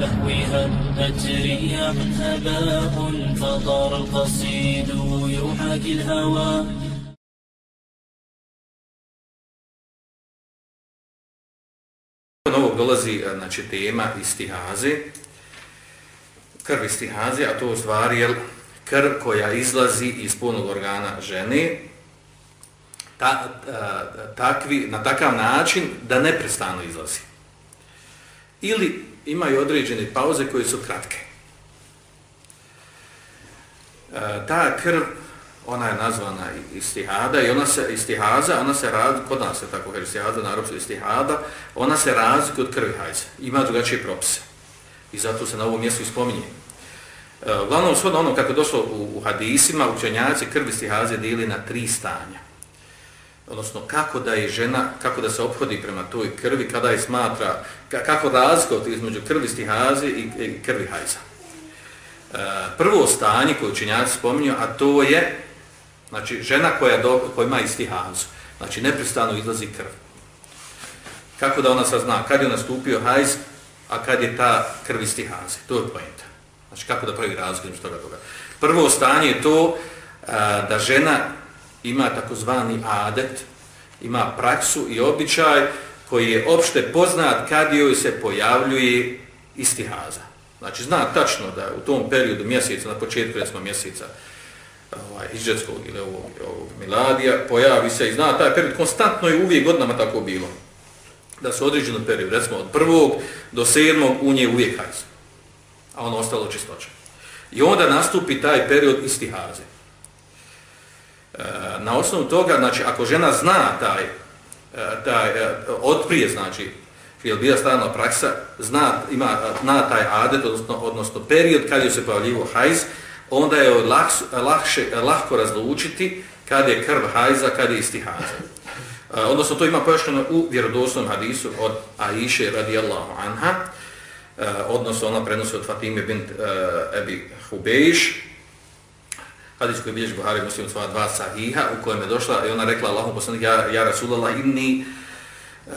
لهوها أترياح هباء فطار القصيد يحاكي الهوى Novog dolazi znači, tema istihaze, krv istihaze, a to u stvari je krv koja izlazi iz punog organa žene, ta, ta, takvi, na takav način da neprestano izlazi. Ili imaju određene pauze koje su kratke. E, ta krv, ona je nazvana istihada i ona se istihaza, ona se radi, kod nas je tako kaže istihaza, na arapsku istihada, ona se razlikuje od krvi hajza, Ima drugačije propise. I zato se na ovom mjestu ispominje. E, uglavnom, shodno ono kako je došlo u, u hadisima, učenjaci krvi istihaze dijeli na tri stanja odnosno kako da je žena, kako da se obhodi prema toj krvi, kada je smatra, kako razlikovati između krvi stihaze i krvi hajza. E, prvo stanje koje učinjaci spominju, a to je znači, žena koja, do, koja ima istihazu, znači neprestano izlazi krv. Kako da ona sazna kad je nastupio hajz, a kad je ta krv istihaze, to je pojenta. Znači kako da pravi razliku toga toga. Prvo stanje je to e, da žena ima takozvani adet, ima praksu i običaj koji je opšte poznat kad joj se pojavljuje istihaza. Znači, zna tačno da u tom periodu mjeseca, na početku recimo mjeseca ovaj, iđetskog ili ovog, ovog miladija, pojavi se i zna taj period, konstantno je uvijek godinama tako bilo. Da se određeno period, recimo od prvog do sedmog, u nje uvijek hajz. A ono ostalo čistoće. I onda nastupi taj period istihaze. E, na osnovu toga, znači, ako žena zna taj, e, taj e, otprije, znači, je bila stavljena praksa, zna, ima, zna taj adet, odnosno, odnosno period kad je se pojavljivo hajz, onda je lak, lakše, lahko razlučiti kad je krv hajza, kad je isti hajza. Odnosno, to ima pojašnjeno u vjerodostojnom hadisu od Aiše radijallahu anha, odnosno ona prenosi od Fatime bint Ebi Hubeish, hadis koji bilježi Buhari muslim sva dva sahiha u kojem je došla i ona rekla Allahum poslanik ja, ja Rasulallah inni uh,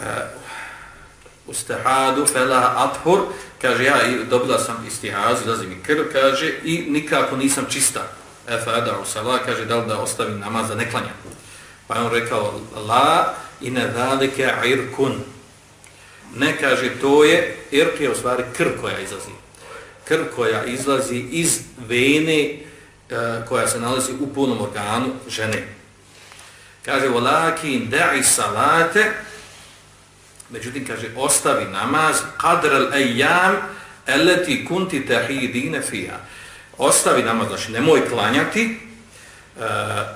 ustahadu fela athur. Kaže ja dobila sam istihaz izlazi mi krv kaže i nikako nisam čista. Efa eda usala kaže da li da ostavim namaz za neklanja pa on rekao la ine zalike irkun. Ne kaže to je irk je u stvari krv koja izlazi. Krv koja izlazi iz vene E, koja se nalazi u punom organu žene. Kaže, volakin da'i salate, međutim, kaže, ostavi namaz, qadr al-ejam, eleti kunti tahidine fija. Ostavi namaz, znači, nemoj klanjati, e,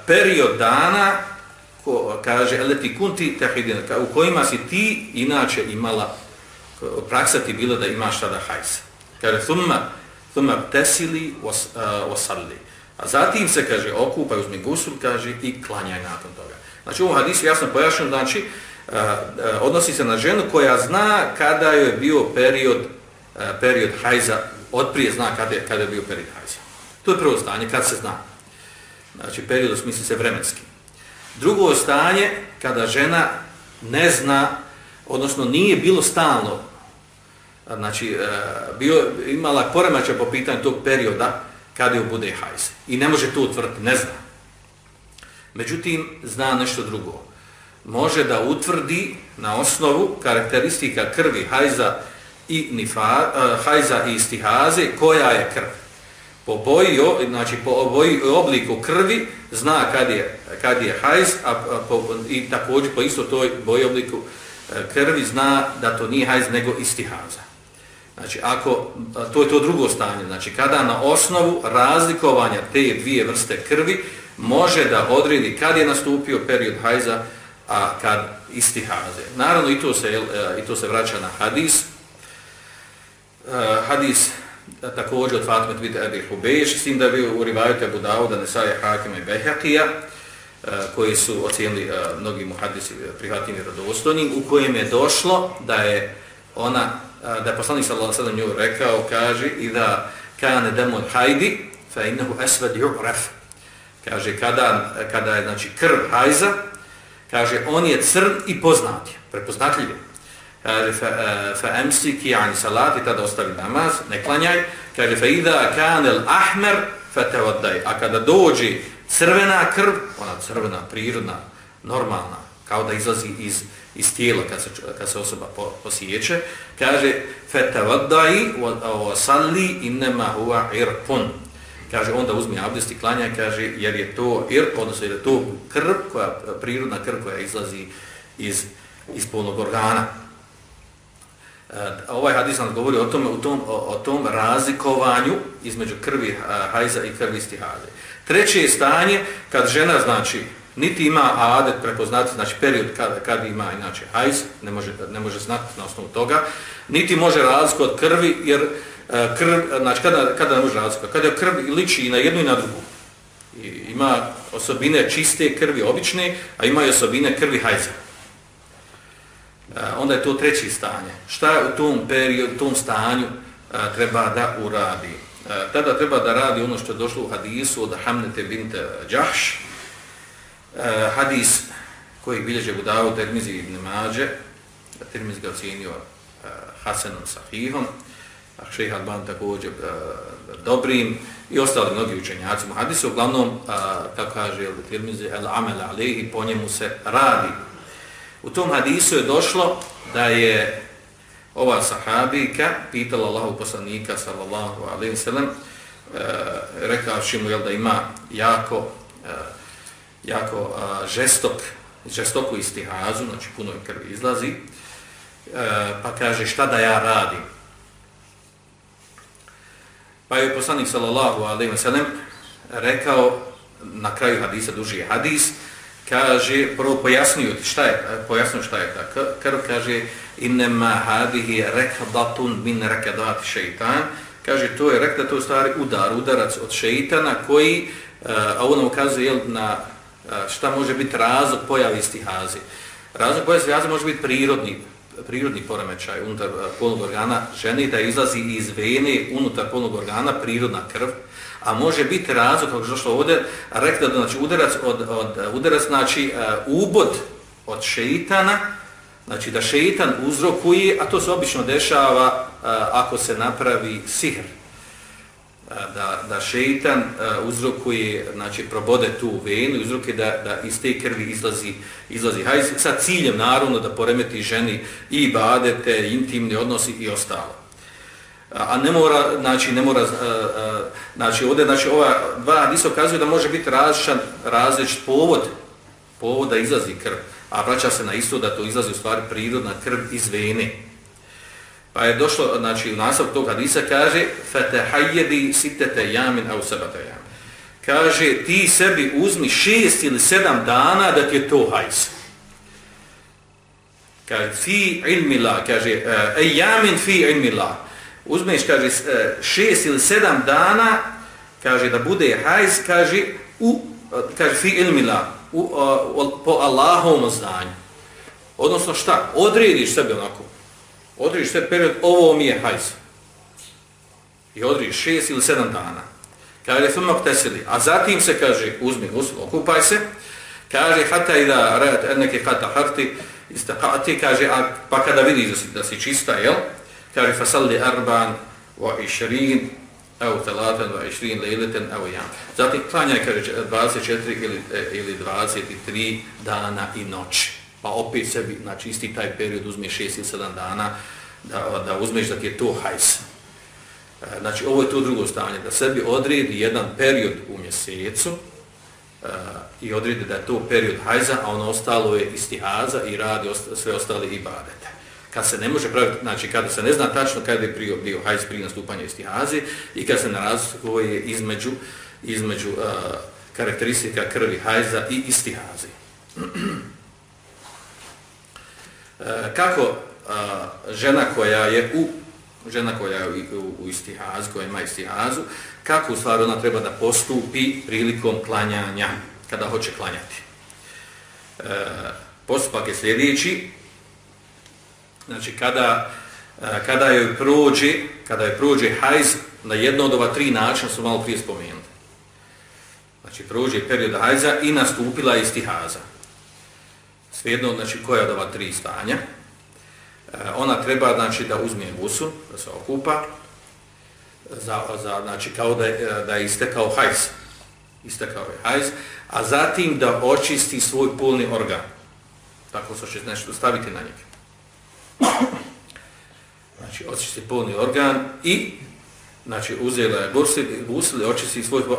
period dana, ko, kaže, eleti kunti tahidine, u kojima si ti, inače, imala, praksa ti bila da imaš tada hajsa. Kaže, thumma, thumma tasili was, wasalli. E, A zatim se, kaže, okupa, uzmi gusul, kaže, i klanjaj nakon toga. Znači, u hadisu jasno pojašnjeno, znači, e, e, odnosi se na ženu koja zna kada joj je bio period, uh, period hajza, odprije zna kada je, kada je bio period hajza. To je prvo stanje, kad se zna. Znači, period usmisli se vremenski. Drugo stanje, kada žena ne zna, odnosno nije bilo stalno, znači, e, bio, imala poremaća po pitanju tog perioda, kada je bude hajz. I ne može to utvrditi, ne zna. Međutim, zna nešto drugo. Može da utvrdi na osnovu karakteristika krvi hajza i, nifa, e, hajza i istihaze koja je krv. Po boji, znači po boji obliku krvi zna kad je, kad je hajz a, po, i također po isto toj boji obliku e, krvi zna da to nije hajz nego istihaza. Znači, ako, to je to drugo stanje, znači, kada na osnovu razlikovanja te dvije vrste krvi može da odredi kad je nastupio period hajza, a kad isti haze. Naravno, i to se, e, i to se vraća na hadis. E, hadis e, također od Fatme Tvite Ebi Hubeš, s tim da je u rivajute Abu Dauda, Nesaje Hakima i Behakija, koji su ocijenili mnogi muhadisi prihvatljeni radostojnim, u kojem je došlo da je ona da je poslanik sallallahu alejhi ve sellem nju rekao kaže i da kane demon hajdi, fa innahu aswad yu'raf kaže kada kada je znači krv hajza kaže on je crn i poznat je prepoznatljiv kaže fa, fa emsiki ani salati, tada ostavi namaz, ne klanjaj, kaže fa idha kanel ahmer, fa te oddaj. A kada dođe crvena krv, ona crvena, prirodna, normalna, kao da izlazi iz, iz tijela kad se, kad se osoba po, posjeće, kaže فَتَوَدَّعِ وَسَلِّ إِنَّمَا هُوَ عِرْقٌ huwa. Kaže, onda uzmi abdest i klanja, kaže, jer je to irp, odnosno jer je to krv, koja, prirodna krv koja izlazi iz, iz polnog organa. E, ovaj hadis nam govori o tom, o tom, o, tom razlikovanju između krvi hajza i krvi stihaze. Treće je stanje kad žena, znači, niti ima adet prepoznati, znači period kad, kad ima inače hajz, ne može, ne može znati na osnovu toga, niti može razliku od krvi, jer e, krv, znači kada, kada ne može razliku, kada krv liči i na jednu i na drugu. I, ima osobine čiste krvi, obične, a ima i osobine krvi hajza. E, onda je to treći stanje. Šta u tom periodu, u tom stanju e, treba da uradi? E, tada treba da radi ono što je došlo u hadisu od Hamnete binte Đahš. A, hadis koji bilježe Budavu Termizi ibn Mađe, Termiz ga ocijenio eh, Hasanom Sahihom, a Šejh Alban također eh, dobrim i ostali mnogi učenjaci mu hadisu. Uglavnom, a, kako kaže Termizi, el amel alihi, po njemu se radi. U tom hadisu je došlo da je ova sahabika pitala Allahu poslanika sallallahu alejhi ve sellem e, rekavši mu jel da ima jako e, jako a, žestok žestoku istihazu, znači puno je krvi izlazi, e, pa kaže šta da ja radim. Pa je poslanik sallallahu alejhi ve sellem rekao na kraju hadisa duži hadis, kaže, prvo pojasnio šta je, pojasnio šta je ta krv, kaže, innema hadihi rekdatun min rekadati šeitan, kaže, to je rekda, to je stvari udar, udarac od šeitana koji, e, a ono ukazuje jel, na šta može biti razlog pojave stihazi. Razlog pojave stihazi može biti prirodni, prirodni poremećaj unutar polnog organa žene, da izlazi iz vene unutar polnog organa prirodna krv, a može biti razlog, kako je došlo ovdje, rekli da znači, udarac, od, od, udarac znači uh, ubod od šeitana, znači da šeitan uzrokuje, a to se obično dešava uh, ako se napravi sihr. Da, da šeitan uzrokuje, znači probode tu venu, uzrokuje da, da iz te krvi izlazi, izlazi hajz, sa ciljem naravno da poremeti ženi i badete, intimni odnosi i ostalo a ne mora, znači, ne mora, znači, ovdje, znači, ova dva hadisa ukazuju da može biti različan, različit povod, povod da izlazi krv, a vraća se na isto da to izlazi u stvari prirodna krv iz vene. Pa je došlo, znači, nasav tog hadisa kaže, fatahajjedi sitete يَامٍ أَوْ sabata يَامٍ Kaže, ti sebi uzmi šest ili sedam dana da ti je to hajs. Kaže, fi ilmi la, kaže, e fi ilmi la uzmeš, kaže, e, šest ili sedam dana, kaže, da bude hajs, kaže, u, kaže, fi ilmi la, u, uh, po Allahovom znanju. Odnosno šta? Odrediš sebi onako. Odrediš sebi period, ovo mi je hajz. I odrediš šest ili sedam dana. Kaže, fuma tesili. A zatim se kaže, uzmi gusl, okupaj se. Kaže, hata i da rad neke hata harti, istakati, kaže, a, pa kada vidiš da si, da si čista, jel? kaže fasalli arban wa išrin, au talatan wa išrin lejleten, au jam. zatim klanjaj kaže 24 ili e, ili 23 dana i noć pa opet sebi znači isti taj period uzmeš 6 ili 7 dana da, da uzmeš da ti je to hajs e, znači ovo je to drugo stanje da sebi odredi jedan period u mjesecu uh, i odredi da je to period hajza a ono ostalo je istihaza i radi osta, sve ostale ibadete kad se ne može praviti, znači kada se ne zna tačno kada je bio, bio hajz prije nastupanja istihaze i kad se narazuje između, između uh, karakteristika krvi hajza i istihaze. E, kako žena koja je u žena koja je u, u istihazu, koja ima istihazu, kako u stvari ona treba da postupi prilikom klanjanja, kada hoće klanjati. E, postupak je sljedeći, znači kada e, kada joj prođe, kada joj prođe hajz na jedno od ova tri načina su malo prije spomenuli. Znači prođe period hajza i nastupila je istihaza. Svejedno, znači koja od ova tri stanja. E, ona treba znači da uzme gusu, da se okupa, za, za, znači kao da e, da je istekao hajz, istekao je hajz, a zatim da očisti svoj polni organ. Tako što će nešto staviti na njega. Znači, očisti polni organ i znači, uzela je gusli, očisti svoj uh,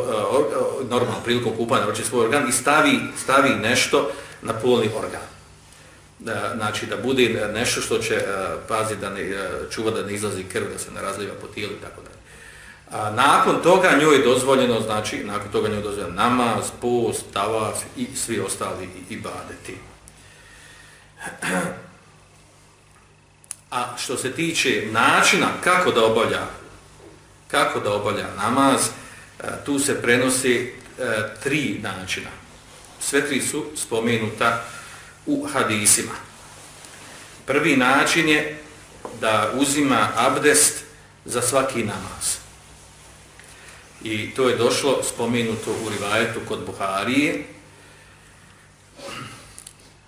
normalno prilikom kupanja, očisti svoj organ i stavi, stavi nešto na polni organ. Da, znači, da bude nešto što će e, pazi da ne, e, čuva da ne izlazi krv, da se ne razliva po tijelu i tako dalje. A nakon toga njoj je dozvoljeno, znači, nakon toga njoj je dozvoljeno namaz, post, tavaf i svi ostali ibadeti. A što se tiče načina kako da obavlja, kako da obavlja namaz, e, tu se prenosi e, tri načina. Sve tri su spomenuta u hadisima. Prvi način je da uzima abdest za svaki namaz. I to je došlo spomenuto u rivajetu kod Buharije,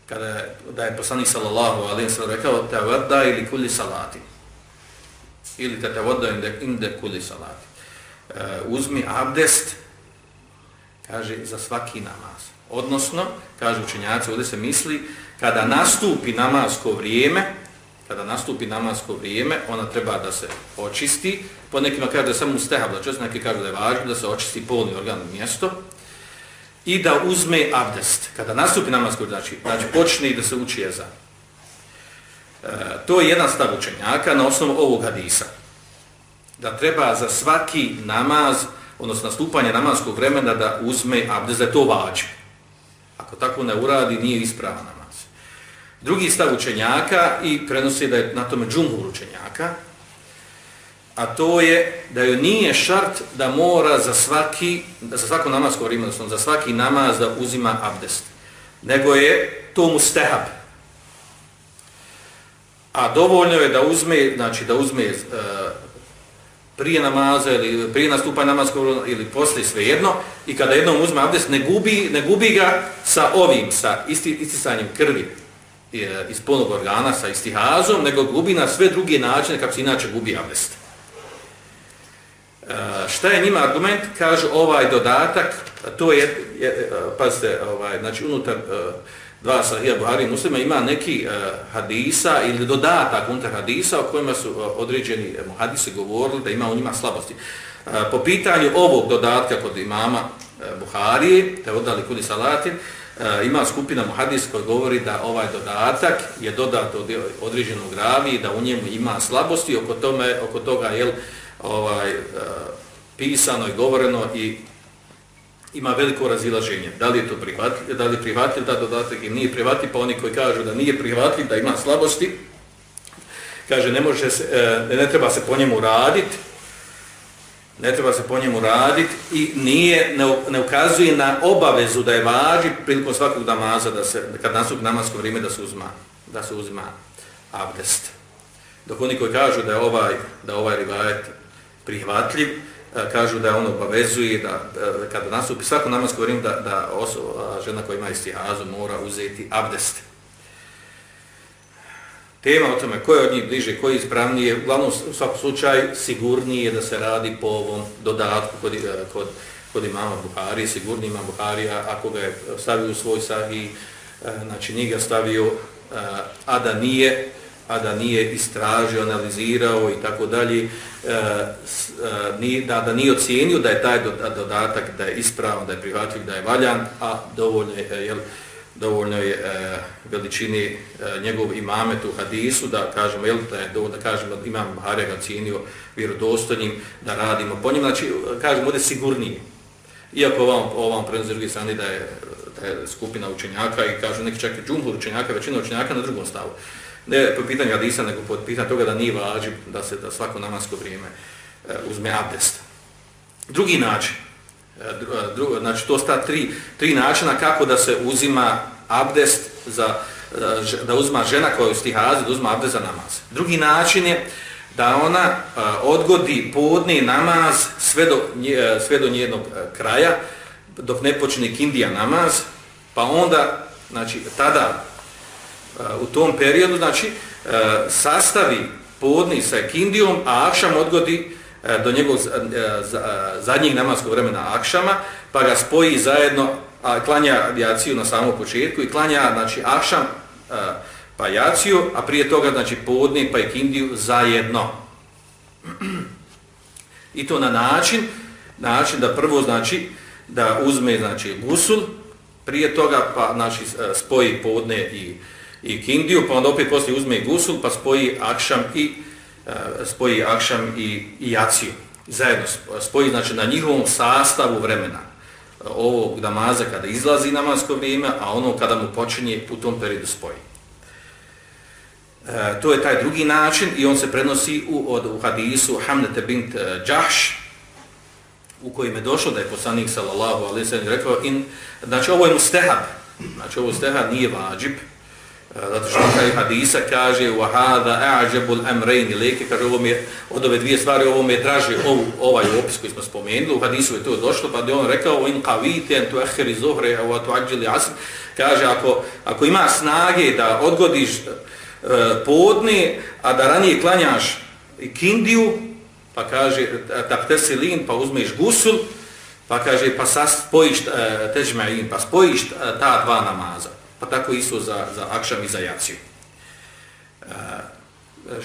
kada je, da je poslanik sallallahu alaihi ve sallam rekao te vada ili kulli salati. Ili te te vada inde, inde kulli salati. Uh, uzmi abdest, kaže, za svaki namaz. Odnosno, kaže učenjaci, ovdje se misli, kada nastupi namasko vrijeme, kada nastupi namasko vrijeme, ona treba da se očisti, po nekima kaže da je samo stehabla, čest, neki kaže da je važno da se očisti polni organ mjesto, i da uzme abdest. Kada nastupi namasko vrijeme, znači, znači počne i da se uči jeza. E, to je jedan stav učenjaka na osnovu ovog hadisa. Da treba za svaki namaz, odnosno nastupanje namaskog vremena, da uzme abdest, da je to vađe. Ako tako ne uradi, nije ispravan namaz. Drugi stav učenjaka i prenosi da je na tome džumhur učenjaka, a to je da joj nije šart da mora za svaki, za svako namasko vrijeme, odnosno za svaki namaz da uzima abdest. Nego je to mu stehab. A dovoljno je da uzme, znači da uzme uh, prije namaza ili prije nastupa namaskog ili poslije svejedno i kada jednom uzme abdest ne gubi, ne gubi ga sa ovim, sa isti, istisanjem krvi iz polnog organa sa istihazom, nego gubi na sve druge načine kako se inače gubi abdest. E, šta je njima argument? Kaže ovaj dodatak, to je, je e, pazite, ovaj, znači unutar e, dva sahija Buhari muslima ima neki uh, hadisa ili dodatak unutar hadisa o kojima su uh, određeni e, muhadisi govorili da ima u njima slabosti. Uh, po pitanju ovog dodatka kod imama uh, Buharije, te odali kudi salatin, uh, ima skupina muhadis koja govori da ovaj dodatak je dodat od određenog ravi da u njemu ima slabosti oko tome oko toga je ovaj uh, pisano i govoreno i ima veliko razilaženje da li je to prihvatljiv da li je prihvatljiv da dodatak ili nije prihvatljiv pa oni koji kažu da nije prihvatljiv da ima slabosti kaže ne može se e, ne treba se po njemu raditi ne treba se po njemu raditi i nije, ne, ne ukazuje na obavezu da je važi prilikom svakog namaza, da se, kad nastup namasko vrijeme, da se uzma, da se uzma abdest. Dok oni koji kažu da je ovaj, da ovaj rivajet prihvatljiv, E, kažu da ono obavezuje da, e, kada nastupi svako namasko vrijeme, da, da osoba, žena koja ima istihazu mora uzeti abdest. Tema o tome ko je od njih bliže, ko je ispravnije, uglavnom u svakom slučaju sigurnije da se radi po ovom dodatku kod, e, kod, kod imama Buhari, sigurni imam Buharija, ako ga je stavio u svoj sahih, znači nije ga stavio, a da nije, a da nije istražio, analizirao i tako dalje, e, e, da, da nije ocijenio da je taj dodatak da je ispravan, da je prihvatljiv, da je valjan, a dovoljno je, e, jel, dovoljno je e, veličini e, njegov imamet u hadisu, da kažemo, jel, da, je, da kažemo, imam Buharija ga cijenio vjerodostojnim, da radimo po njim, znači, kažemo, ovdje sigurnije. Iako ovam, ovam prenosi drugi strani da je, da je skupina učenjaka i kažu neki čak i džumhur učenjaka, većina učenjaka na drugom stavu. Ne po pitanju hadisa, nego po pitanju toga da nije vađib da se da svako namasko vrijeme e, uzme abdest. Drugi način, e, drugo, e, znači to sta tri, tri načina kako da se uzima abdest za, e, da uzma žena koja je u stihazi, da uzma abdest za namaz. Drugi način je da ona odgodi podni namaz sve do, sve do njenog kraja, dok ne počne kindija namaz, pa onda, znači, tada u tom periodu, znači, e, sastavi podni sa kindijom, a akšam odgodi e, do njegovog e, zadnjeg namaskog vremena akšama, pa ga spoji zajedno, a klanja jaciju na samom početku i klanja, znači, akšam pa jaciju, a prije toga, znači, podni pa i kindiju zajedno. I to na način, način da prvo, znači, da uzme, znači, gusul, prije toga, pa, znači, spoji podne i, i kindiju, pa onda opet poslije uzme gusul, pa spoji akšam i e, spoji akšam i, i jaciju. Zajedno spoji, znači, na njihovom sastavu vremena ovog namaza kada izlazi namasko vrijeme, a ono kada mu počinje u tom periodu spoji. E, to je taj drugi način i on se prenosi u, od, u hadisu Hamnete bint e, Džahš, u kojim je došlo da je poslanik sallallahu alaihi sallam rekao, in, znači ovo je mustehab, znači ovo mustehab nije vađib, zato što taj hadisa kaže وَهَذَا أَعْجَبُ الْأَمْرَيْنِ leke kaže ovo mi je, od ove dvije stvari ovo mi je draži ovu, ovaj opis koji smo spomenuli, u hadisu je to došlo, pa je on rekao in قَوِيتِ أَنْ تُأَخِرِ زُهْرِ أَوَا تُعَجِّلِ عَسْرِ kaže ako, ako ima snage da odgodiš uh, podne, a da ranije klanjaš kindiju, pa kaže taktesilin, pa uzmeš gusul, pa kaže pa spojiš uh, težma'in, pa spojiš uh, ta dva namaza. Pa tako isto za, za akšam i za jaciju. E,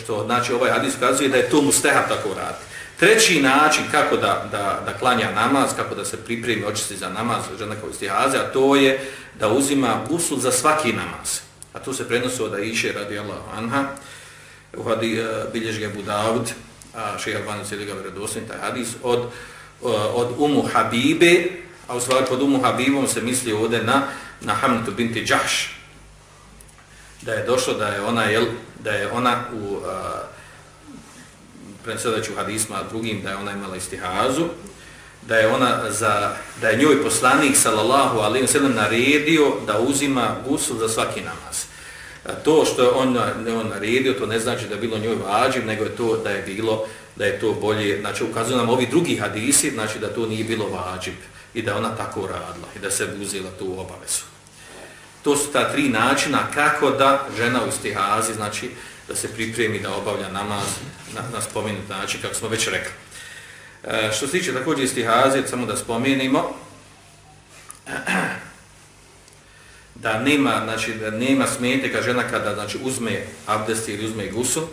što znači ovaj hadis kazuje da je to mustehab tako raditi. Treći način kako da, da, da klanja namaz, kako da se pripremi očisti za namaz, žena kao istihaze, a to je da uzima gusul za svaki namaz. A to se prenosi od Aisha radi Allah anha, u hadi, uh, bilježi ga Budavud, a šeha Albanu cijeli ga vredosim, taj hadis, od, uh, od Umu Habibe, a u stvari pod Umu Habibom se misli ovdje na na Hamletu binti Džahš, da je došlo da je ona, jel, da je ona u, prenesedajući u hadisma drugim, da je ona imala istihazu, da je ona za, da je njoj poslanik sallallahu alejhi ve sellem naredio da uzima gusul za svaki namaz. To što je on, on naredio, to ne znači da je bilo njoj vađiv, nego je to da je bilo da je to bolje, znači ukazuju nam ovi drugi hadisi, znači da to nije bilo vađib i da ona tako radila i da se uzela tu obavezu. To su ta tri načina kako da žena u stihazi, znači da se pripremi da obavlja namaz na, na spomenut način, kako smo već rekli. E, što se tiče također stihazi, samo da spomenimo, da nema, znači, da nema smijete kad žena kada znači, uzme abdest ili uzme gusu,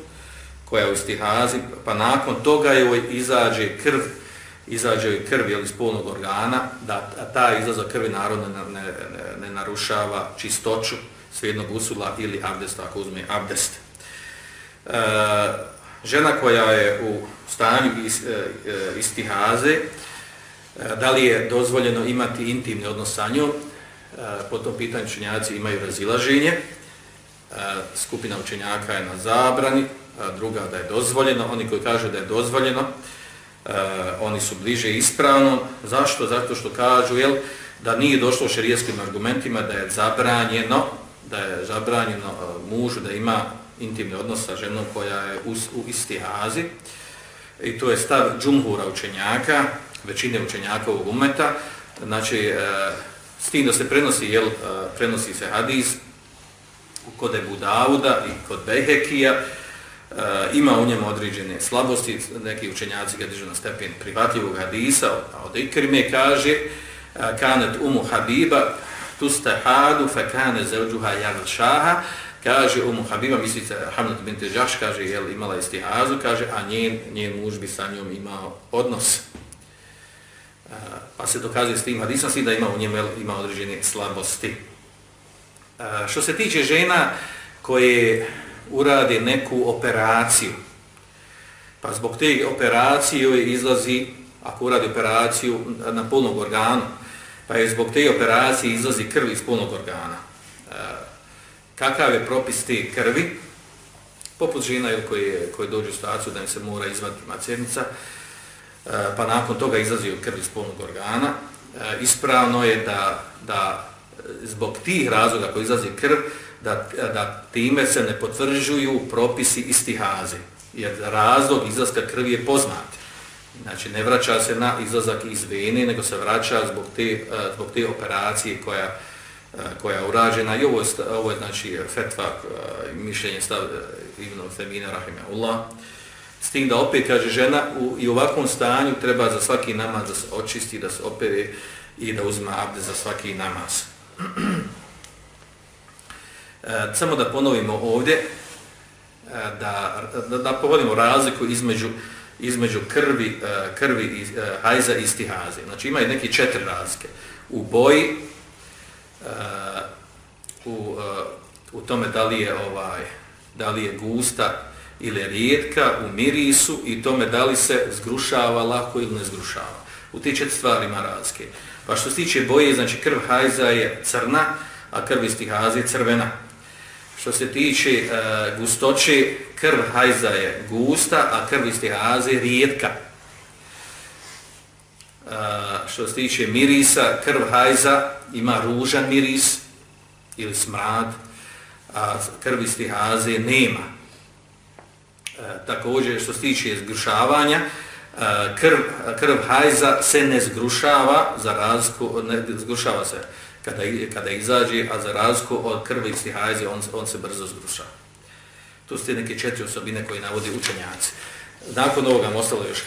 koja je u istihazi, pa nakon toga joj izađe krv izađe krv iz spolnog organa, da ta izlazak krvi narodno ne, ne, ne, ne narušava čistoću svijednog usula ili abdest, ako uzme abdest. E, žena koja je u stanju is, e, e, istihaze, e, da li je dozvoljeno imati intimni odnos sa njom, e, po tom pitanju učenjaci imaju razilaženje, e, skupina učenjaka je na zabrani, druga da je dozvoljeno, oni koji kažu da je dozvoljeno, uh, oni su bliže ispravno. Zašto? Zato što kažu jel, da nije došlo šerijskim argumentima da je zabranjeno da je zabranjeno uh, mužu da ima intimni odnos sa ženom koja je u, u isti. I to je stav džumhura učenjaka, većine učenjaka ovog umeta. Znači, uh, s tim da se prenosi, jel, uh, prenosi se hadis kod Ebu Dauda i kod Behekija, Eh, ima u njemu određene slabosti, neki učenjaci ga dižu na stepen prihvatljivog hadisa, a od Ikrime kaže eh, kanet umu Habiba tustahadu fe kane zauđuha jagl šaha, kaže umu Habiba, mislice Hamlet bin Žaš, kaže jel imala istihazu, kaže a njen, njen muž bi sa njom imao odnos. Eh, pa se dokazuje s tim hadisom, svi da ima u njemu ima određene slabosti. Eh, što se tiče žena koje urade neku operaciju. Pa zbog te operacije joj izlazi, ako uradi operaciju na polnog organu, pa je zbog te operacije izlazi krv iz polnog organa. E, kakav je propis te krvi? Poput žena koje, koje dođu u staciju da im se mora izvaditi macernica, e, pa nakon toga izlazi krv iz polnog organa, e, ispravno je da, da zbog tih razloga koji izlazi krv, da, da time se ne potvrđuju propisi istihaze, jer razlog izlaska krvi je poznat. Znači, ne vraća se na izlazak iz vene, nego se vraća zbog te, eh, zbog te operacije koja, eh, koja je urađena i ovo je, ovo je znači fetva eh, mišljenje stav Ibn Femina rahimahullah s tim da opet kaže žena u, i u ovakvom stanju treba za svaki namaz da se očisti, da se opere i da uzme abde za svaki namaz. e, samo da ponovimo ovdje e, da, da, da povodimo razliku između između krvi, e, krvi i e, hajza i stihaze. Znači ima neki četiri razlike. U boji, u, u tome da li je ovaj da li je gusta ili rijetka u mirisu i tome da li se zgrušava lako ili ne zgrušava. U ti četiri stvari ima razlike. Pa što se tiče boje, znači krv hajza je crna, a krv istihaze je crvena. Što se tiče uh, gustoće, krv hajza je gusta, a krv istihaze je rijetka. Uh, što se tiče mirisa, krv hajza ima ružan miris ili smrad, a krv istihaze nema. Uh, također, što se tiče zgrušavanja, uh, krv, krv hajza se ne zgrušava, za razliku, ne zgrušava se kada, kada izađe, a za razliku od krvi i stihajze, on, on se brzo zgruša. Tu su neke četiri osobine koje navodi učenjaci. Nakon ovoga ostalo još